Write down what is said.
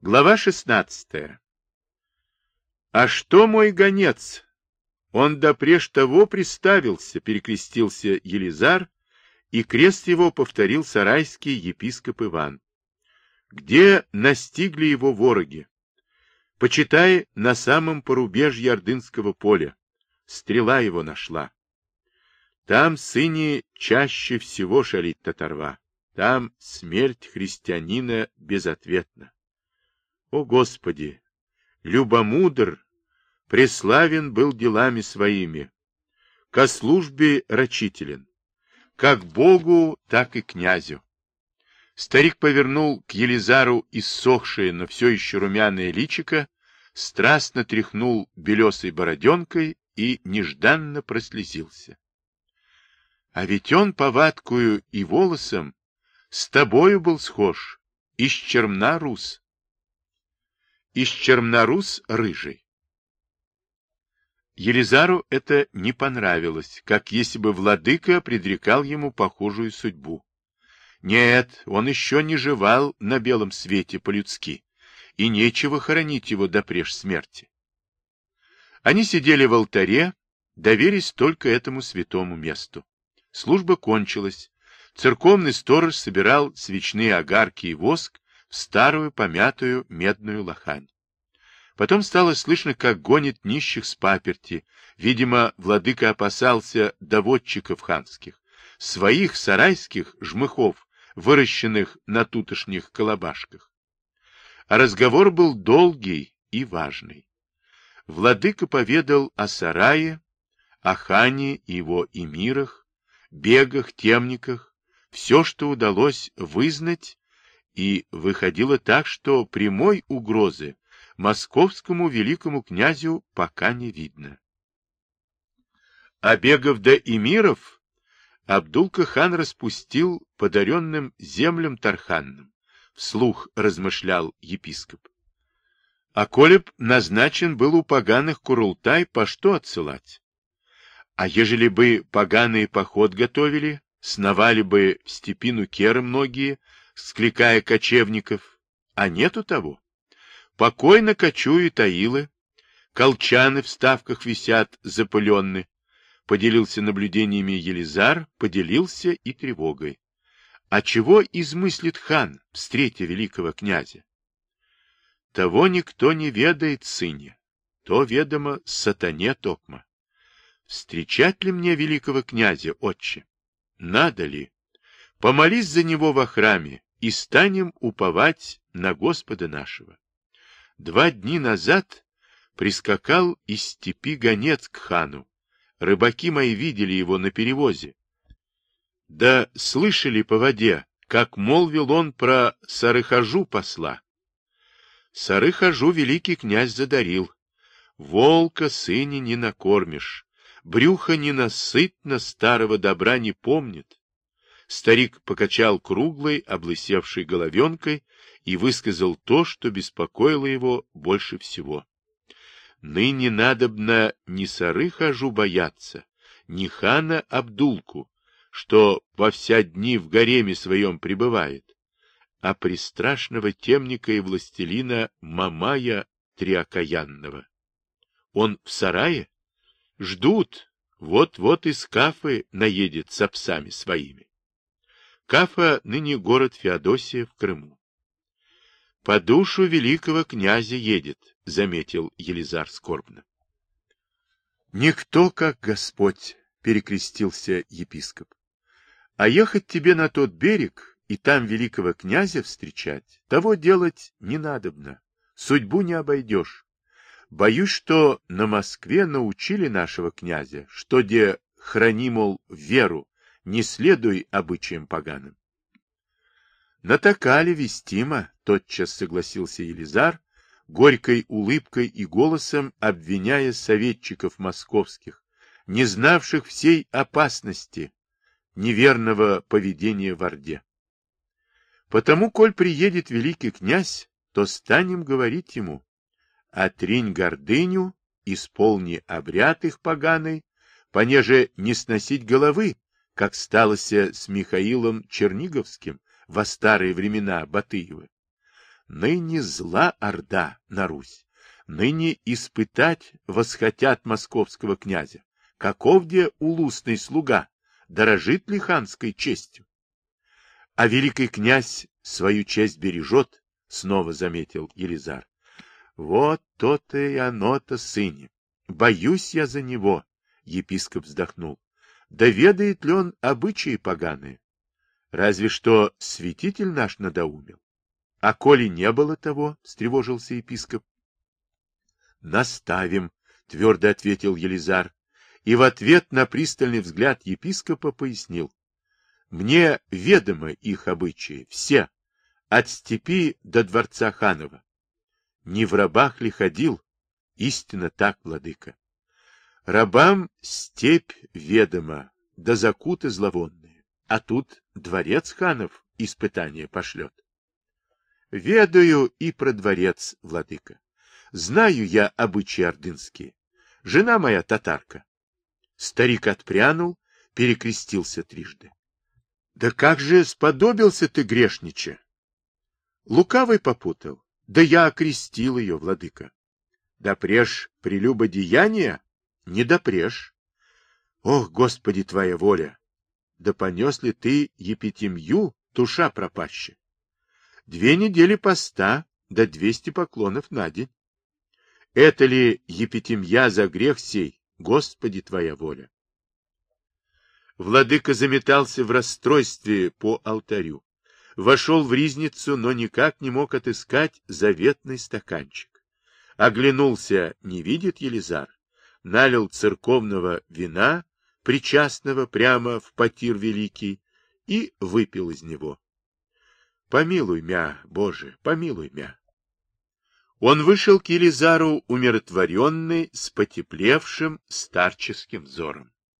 Глава 16. А что мой гонец? Он допреж того приставился, перекрестился Елизар, и крест его повторил сарайский епископ Иван. Где настигли его вороги? Почитай, на самом порубежье Ордынского поля. Стрела его нашла. Там сыне чаще всего шалит татарва. Там смерть христианина безответна. О, Господи! Любомудр, преславен был делами своими, ко службе рачителен, как Богу, так и князю. Старик повернул к Елизару иссохшее, но все еще румяное личико, страстно тряхнул белесой бороденкой и нежданно прослезился. А ведь он повадкую и волосом с тобою был схож, из чермна рус из Чермнорус рыжий. Елизару это не понравилось, как если бы владыка предрекал ему похожую судьбу. Нет, он еще не жевал на белом свете по-людски, и нечего хоронить его до преж смерти. Они сидели в алтаре, доверясь только этому святому месту. Служба кончилась. Церковный сторож собирал свечные огарки и воск в старую помятую медную лохань. Потом стало слышно, как гонит нищих с паперти. Видимо, владыка опасался доводчиков ханских, своих сарайских жмыхов, выращенных на тутошних колобашках. А разговор был долгий и важный. Владыка поведал о сарае, о хане и его эмирах, бегах, темниках, все, что удалось вызнать и выходило так, что прямой угрозы московскому великому князю пока не видно. А бегов до эмиров Абдул-Кахан распустил подаренным землям Тарханным, вслух размышлял епископ. А коли б назначен был у поганых Курултай, по что отсылать? А ежели бы поганые поход готовили, сновали бы в степину керы многие, скликая кочевников, а нету того. Покойно кочуют таилы, колчаны в ставках висят запыленны. Поделился наблюдениями Елизар, поделился и тревогой. А чего измыслит хан, встретя великого князя? Того никто не ведает, сыне, то ведомо сатане токма. Встречать ли мне великого князя, отче? Надо ли? Помолись за него во храме, и станем уповать на Господа нашего. Два дни назад прискакал из степи гонец к хану. Рыбаки мои видели его на перевозе. Да слышали по воде, как молвил он про Сарыхажу посла. Сарыхажу великий князь задарил. Волка сыне не накормишь, брюхо ненасытно старого добра не помнит. Старик покачал круглой, облысевшей головенкой и высказал то, что беспокоило его больше всего. Ныне надобно не сары хожу бояться, не хана Абдулку, что во вся дни в гареме своем пребывает, а пристрашного темника и властелина Мамая Триокаянного. Он в сарае? Ждут, вот-вот из кафы наедет с псами своими. Кафа ныне город Феодосия в Крыму. По душу великого князя едет, заметил Елизар скорбно. Никто, как Господь, перекрестился епископ. А ехать тебе на тот берег и там великого князя встречать, того делать не надобно. Судьбу не обойдешь. Боюсь, что на Москве научили нашего князя, что где храни, мол, веру, не следуй обычаям поганым. Натакали вестимо, тотчас согласился Елизар, горькой улыбкой и голосом обвиняя советчиков московских, не знавших всей опасности неверного поведения в Орде. Потому, коль приедет великий князь, то станем говорить ему, отринь гордыню, исполни обряд их поганый, понеже не сносить головы, как сталося с Михаилом Черниговским во старые времена Батыева. Ныне зла орда на Русь, ныне испытать восхотят московского князя. Каков где улусный слуга, дорожит ли ханской честью? А великий князь свою честь бережет, снова заметил Елизар. Вот то-то и оно-то, сыне. Боюсь я за него, епископ вздохнул. Да ведает ли он обычаи поганые? Разве что святитель наш надоумил. А коли не было того, встревожился епископ. Наставим, твердо ответил Елизар, и в ответ на пристальный взгляд епископа пояснил. Мне ведомы их обычаи, все, от степи до дворца ханова. Не в рабах ли ходил? Истинно так, владыка. Рабам степь ведома, да закуты зловонные, а тут дворец ханов испытание пошлет. Ведаю и про дворец, владыка. Знаю я обычаи ордынские. Жена моя татарка. Старик отпрянул, перекрестился трижды. Да как же сподобился ты, грешнича? Лукавый попутал. Да я окрестил ее, владыка. Допреж прелюбодеяния? Не допреж. Ох, Господи, твоя воля! Да понес ли ты епитемью, туша пропаща? Две недели поста, да двести поклонов на день. Это ли епитемья за грех сей, Господи, твоя воля? Владыка заметался в расстройстве по алтарю. Вошел в ризницу, но никак не мог отыскать заветный стаканчик. Оглянулся, не видит Елизар. Налил церковного вина, причастного прямо в потир великий, и выпил из него. Помилуй мя, Боже, помилуй мя. Он вышел к Елизару умиротворенный, с потеплевшим старческим взором.